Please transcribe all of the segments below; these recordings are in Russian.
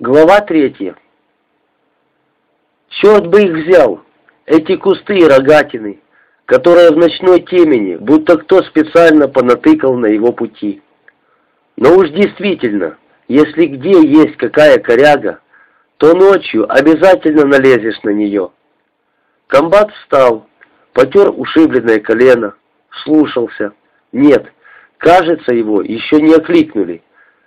Глава третья. Черт бы их взял, эти кусты и рогатины, которые в ночной темени, будто кто специально понатыкал на его пути. Но уж действительно, если где есть какая коряга, то ночью обязательно налезешь на нее. Комбат встал, потер ушибленное колено, слушался. Нет, кажется, его еще не окликнули,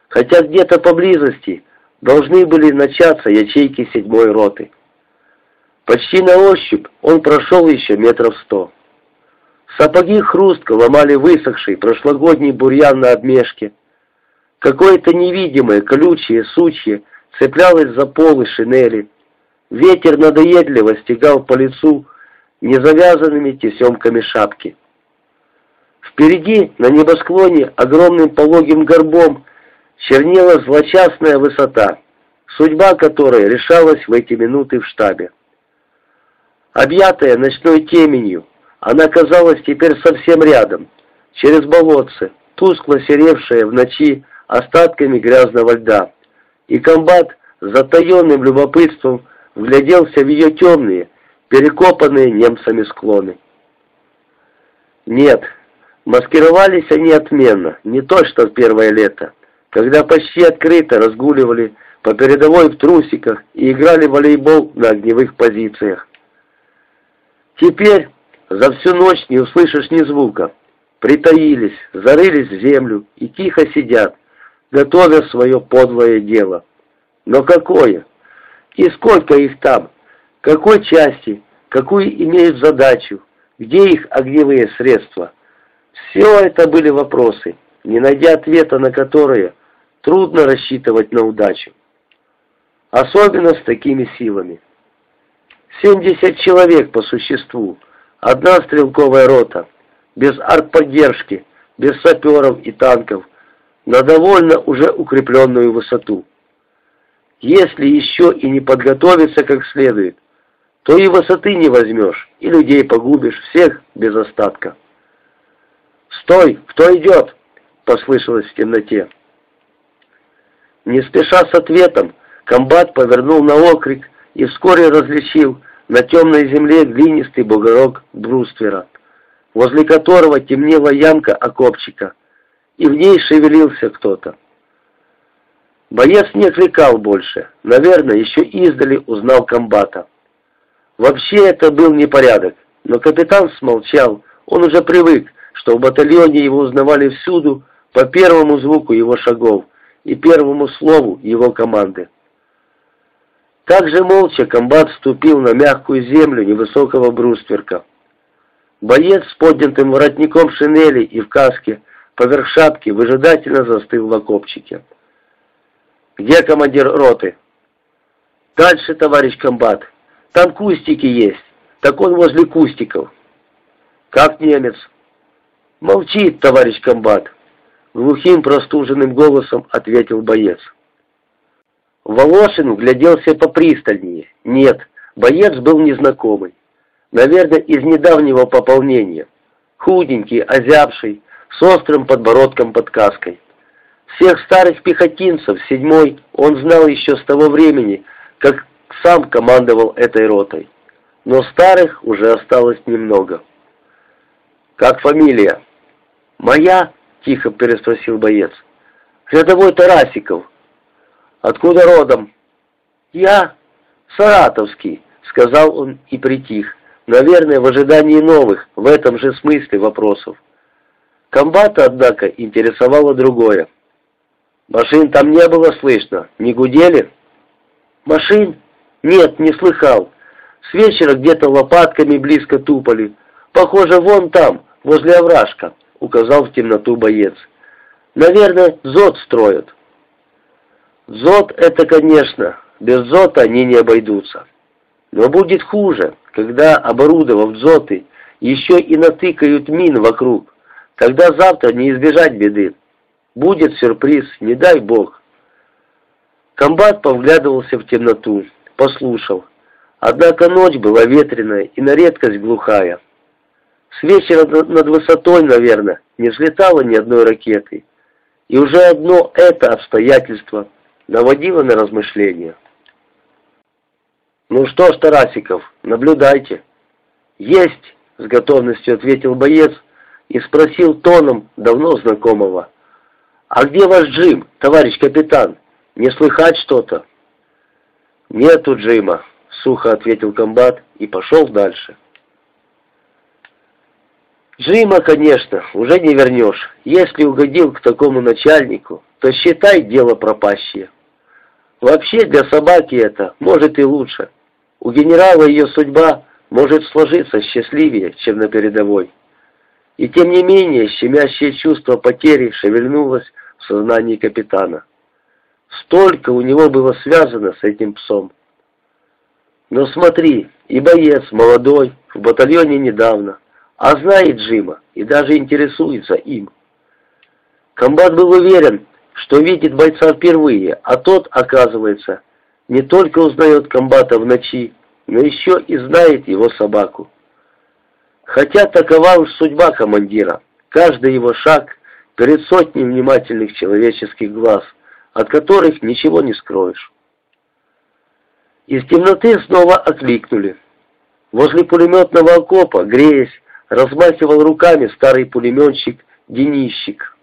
хотя где-то поблизости должны были начаться ячейки седьмой роты. Почти на ощупь он прошел еще метров сто. Сапоги хрустко ломали высохший прошлогодний бурьян на обмешке. Какое-то невидимое колючее сучье цеплялось за полы шинели. Ветер надоедливо стегал по лицу незавязанными тесемками шапки. Впереди, на небосклоне, огромным пологим горбом, чернела злочастная высота, судьба которой решалась в эти минуты в штабе. Объятая ночной теменью, она казалась теперь совсем рядом, через болотце, тускло серевшая в ночи остатками грязного льда, и комбат с затаенным любопытством вгляделся в ее темные, перекопанные немцами склоны. Нет, маскировались они отменно, не то что в первое лето когда почти открыто разгуливали по передовой в трусиках и играли в волейбол на огневых позициях. Теперь за всю ночь не услышишь ни звука. Притаились, зарылись в землю и тихо сидят, готовя свое подлое дело. Но какое? И сколько их там? Какой части? Какую имеют задачу? Где их огневые средства? Все это были вопросы, не найдя ответа на которые, трудно рассчитывать на удачу. Особенно с такими силами. 70 человек по существу, одна стрелковая рота, без артподдержки, без саперов и танков, на довольно уже укрепленную высоту. Если еще и не подготовиться как следует, то и высоты не возьмешь, и людей погубишь, всех без остатка. «Стой! Кто идет?» — послышалось в темноте. Не спеша с ответом, комбат повернул на окрик и вскоре различил на темной земле глинистый бугорок бруствера, возле которого темнела ямка окопчика, и в ней шевелился кто-то. Боец не окликал больше, наверное, еще издали узнал комбата. Вообще это был непорядок, но капитан смолчал, он уже привык, что в батальоне его узнавали всюду по первому звуку его шагов, и первому слову его команды. Так же молча комбат вступил на мягкую землю невысокого брустверка. Боец с поднятым воротником шинели и в каске поверх шапки выжидательно застыл в окопчике. «Где командир роты?» «Дальше, товарищ комбат. Там кустики есть. Так он возле кустиков». «Как немец?» «Молчит, товарищ комбат». Глухим простуженным голосом ответил боец. Волошин гляделся попристальнее. Нет, боец был незнакомый. Наверное, из недавнего пополнения. Худенький, озябший, с острым подбородком под каской. Всех старых пехотинцев, седьмой, он знал еще с того времени, как сам командовал этой ротой. Но старых уже осталось немного. «Как фамилия?» «Моя?» — тихо переспросил боец. «Рядовой Тарасиков». «Откуда родом?» «Я Саратовский», — сказал он и притих, наверное, в ожидании новых, в этом же смысле вопросов. Комбата, однако, интересовало другое. «Машин там не было слышно? Не гудели?» «Машин? Нет, не слыхал. С вечера где-то лопатками близко тупали. Похоже, вон там, возле овражка» указал в темноту боец. «Наверное, зод строят». «Зод — это, конечно, без зота они не обойдутся. Но будет хуже, когда, оборудовав зоты, еще и натыкают мин вокруг. Тогда завтра не избежать беды. Будет сюрприз, не дай бог». Комбат повглядывался в темноту, послушал. Однако ночь была ветреная и на редкость глухая. С вечера над высотой, наверное, не взлетало ни одной ракеты. И уже одно это обстоятельство наводило на размышления. «Ну что ж, Тарасиков, наблюдайте». «Есть!» — с готовностью ответил боец и спросил тоном давно знакомого. «А где ваш Джим, товарищ капитан? Не слыхать что-то?» «Нету Джима», — сухо ответил комбат и пошел дальше. Джима, конечно, уже не вернешь. Если угодил к такому начальнику, то считай дело пропащее. Вообще для собаки это, может и лучше. У генерала ее судьба может сложиться счастливее, чем на передовой. И тем не менее, щемящее чувство потери шевельнулось в сознании капитана. Столько у него было связано с этим псом. Но смотри, и боец молодой, в батальоне недавно, а знает Джима и даже интересуется им. Комбат был уверен, что видит бойца впервые, а тот, оказывается, не только узнает комбата в ночи, но еще и знает его собаку. Хотя такова уж судьба командира, каждый его шаг перед сотней внимательных человеческих глаз, от которых ничего не скроешь. Из темноты снова окликнули. Возле пулеметного окопа, греясь, размахивал руками старый пулеметчик Денищик.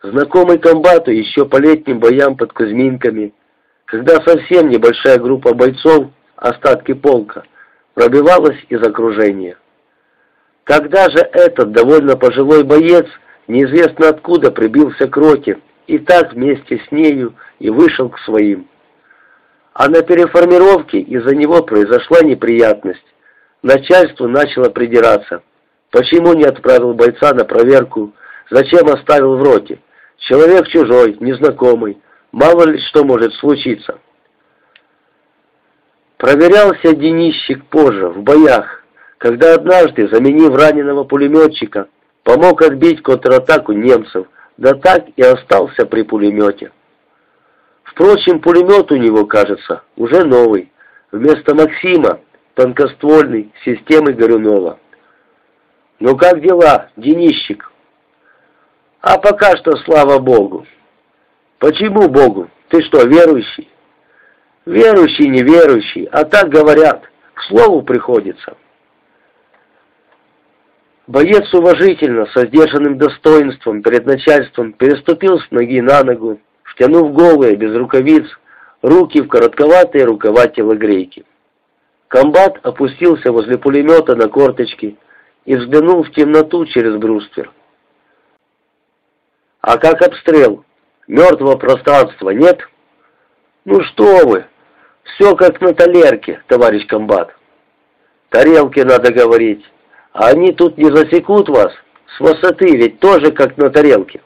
Знакомый комбату еще по летним боям под Кузьминками, когда совсем небольшая группа бойцов остатки полка, пробивалась из окружения. Когда же этот довольно пожилой боец неизвестно откуда прибился к роте, и так вместе с нею и вышел к своим. А на переформировке из-за него произошла неприятность. Начальство начало придираться. Почему не отправил бойца на проверку? Зачем оставил в роте? Человек чужой, незнакомый. Мало ли что может случиться. Проверялся Денищик позже, в боях, когда однажды, заменив раненого пулеметчика, помог отбить контратаку немцев, да так и остался при пулемете. Впрочем, пулемет у него, кажется, уже новый, вместо Максима, тонкоствольный, системы Горюнова. «Ну как дела, Денищик?» «А пока что, слава Богу». «Почему Богу? Ты что, верующий?» Верующий, неверующий, а так говорят, к слову приходится. Боец уважительно, со сдержанным достоинством перед начальством переступил с ноги на ногу, втянув голые, без рукавиц, руки в коротковатые рукава телогрейки. Комбат опустился возле пулемета на корточки и взглянул в темноту через бруствер. «А как обстрел? Мертвого пространства нет?» «Ну что вы!» Все как на талерке, товарищ комбат. Тарелки надо говорить. А они тут не засекут вас. С высоты ведь тоже как на тарелке.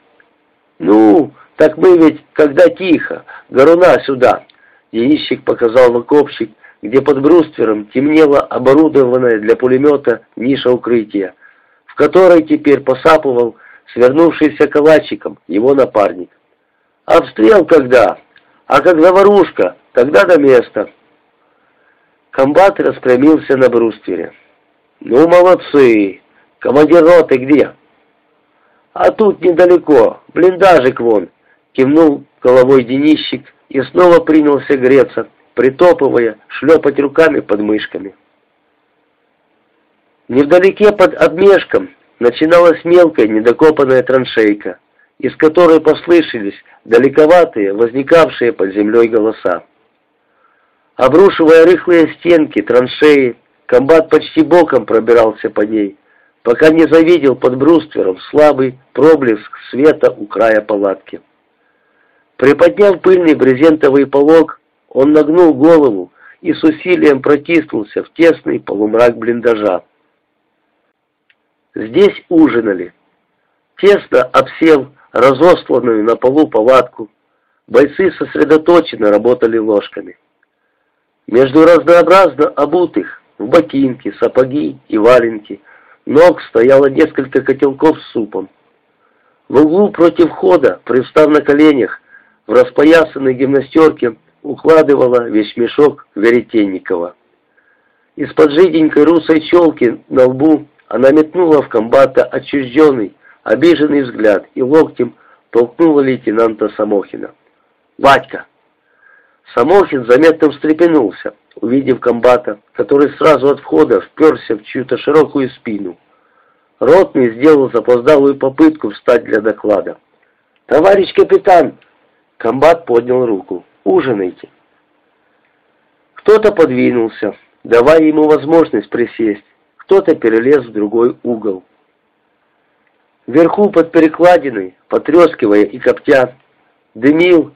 Ну, так мы ведь, когда тихо, горуна сюда. Яищик показал в окопщик, где под бруствером темнела оборудованная для пулемета ниша укрытия, в которой теперь посапывал свернувшийся калачиком его напарник. Обстрел когда? А как заварушка, Тогда до места. Комбат распрямился на бруствере. «Ну, молодцы! Командир роты где?» «А тут недалеко, блиндажик вон!» Кивнул головой денищик и снова принялся греться, притопывая, шлепать руками под мышками. Невдалеке под обмешком начиналась мелкая недокопанная траншейка, из которой послышались далековатые, возникавшие под землей голоса. Обрушивая рыхлые стенки, траншеи, комбат почти боком пробирался по ней, пока не завидел под бруствером слабый проблеск света у края палатки. Приподняв пыльный брезентовый полог, он нагнул голову и с усилием протиснулся в тесный полумрак блиндажа. Здесь ужинали. Тесно обсел разосланную на полу палатку. Бойцы сосредоточенно работали ложками. Между разнообразно обутых в ботинки, сапоги и валенки ног стояло несколько котелков с супом. В углу против входа, пристав на коленях, в распоясанной гимнастерке укладывала весь мешок Веретенникова. Из-под жиденькой русой челки на лбу она метнула в комбата отчужденный, обиженный взгляд и локтем толкнула лейтенанта Самохина. «Вадька, Самохин заметно встрепенулся. увидев комбата, который сразу от входа вперся в чью-то широкую спину. Ротный сделал запоздалую попытку встать для доклада. «Товарищ капитан!» Комбат поднял руку. «Ужинайте!» Кто-то подвинулся, давая ему возможность присесть, кто-то перелез в другой угол. Вверху под перекладиной, потрескивая и коптя, дымил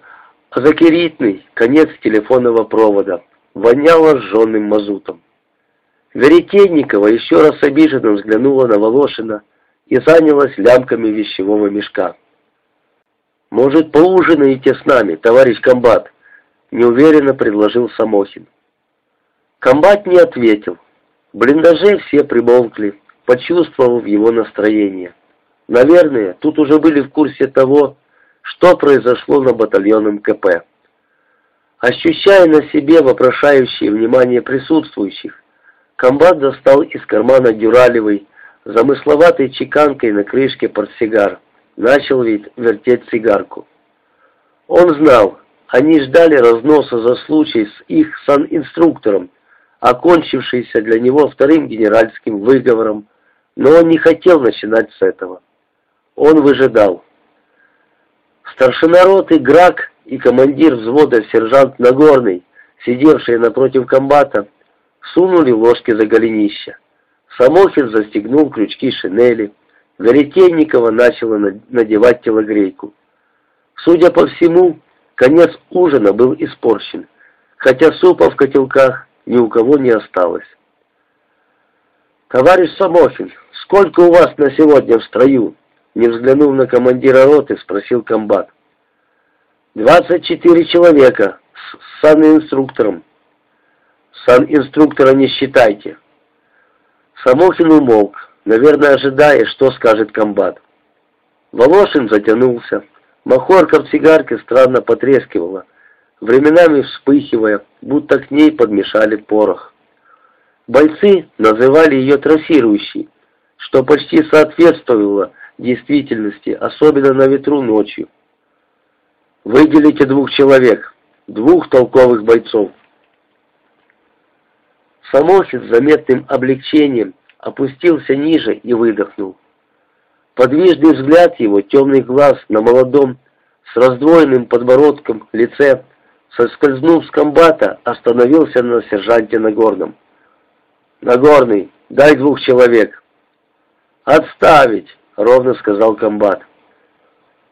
закеритный конец телефонного провода, воняло сжженным мазутом. Веретенникова еще раз обиженно взглянула на Волошина и занялась лямками вещевого мешка. «Может, поужинаете с нами, товарищ комбат?» — неуверенно предложил Самохин. Комбат не ответил. В блиндаже все примолкли, почувствовав его настроение. Наверное, тут уже были в курсе того, что произошло на батальонном КП. Ощущая на себе вопрошающее внимание присутствующих, комбат достал из кармана дюралевой, замысловатой чеканкой на крышке портсигар, начал ведь вертеть сигарку. Он знал, они ждали разноса за случай с их санинструктором, окончившийся для него вторым генеральским выговором, но он не хотел начинать с этого. Он выжидал. Старшина роты Грак и командир взвода сержант Нагорный, сидевшие напротив комбата, сунули ложки за голенища. Самохин застегнул крючки шинели. Веретенникова начала надевать телогрейку. Судя по всему, конец ужина был испорчен, хотя супа в котелках ни у кого не осталось. «Товарищ Самохин, сколько у вас на сегодня в строю?» Не взглянув на командира роты, спросил комбат. «Двадцать четыре человека с санинструктором». «Санинструктора не считайте». Самохин умолк, наверное, ожидая, что скажет комбат. Волошин затянулся. Махорка в сигарке странно потрескивала, временами вспыхивая, будто к ней подмешали порох. Бойцы называли ее трассирующей, что почти соответствовало действительности, особенно на ветру ночью. Выделите двух человек, двух толковых бойцов. Самохин с заметным облегчением опустился ниже и выдохнул. Подвижный взгляд его темных глаз на молодом, с раздвоенным подбородком лице, соскользнув с комбата, остановился на сержанте Нагорном. «Нагорный, дай двух человек». «Отставить!» — ровно сказал комбат.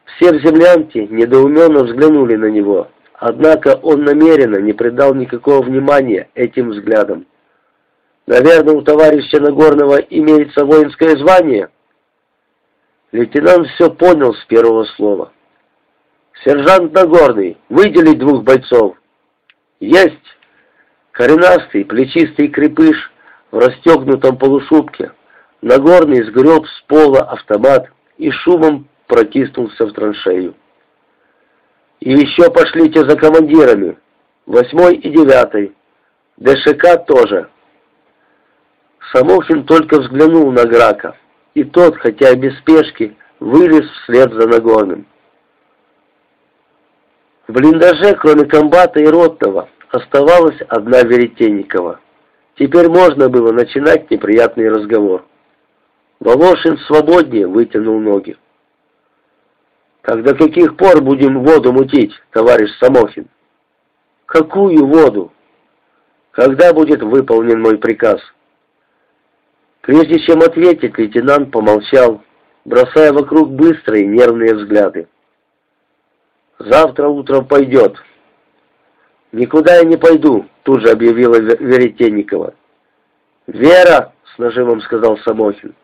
Все в землянке недоуменно взглянули на него, однако он намеренно не придал никакого внимания этим взглядам. «Наверное, у товарища Нагорного имеется воинское звание?» Лейтенант все понял с первого слова. «Сержант Нагорный, выделить двух бойцов!» «Есть!» Коренастый, плечистый крепыш в расстегнутом полушубке, Нагорный сгреб с пола автомат и шумом протиснулся в траншею. «И еще пошлите за командирами, восьмой и девятый, ДШК тоже». Самохин только взглянул на Грака, и тот, хотя и без спешки, вылез вслед за Нагорным. В блиндаже, кроме комбата и ротного, оставалась одна Веретенникова. Теперь можно было начинать неприятный разговор. Волошин свободнее вытянул ноги. «Так до каких пор будем воду мутить, товарищ Самохин?» «Какую воду?» «Когда будет выполнен мой приказ?» Прежде чем ответить, лейтенант помолчал, бросая вокруг быстрые нервные взгляды. «Завтра утром пойдет». «Никуда я не пойду», тут же объявила Веретенникова. «Вера!» — с нажимом сказал Самохин.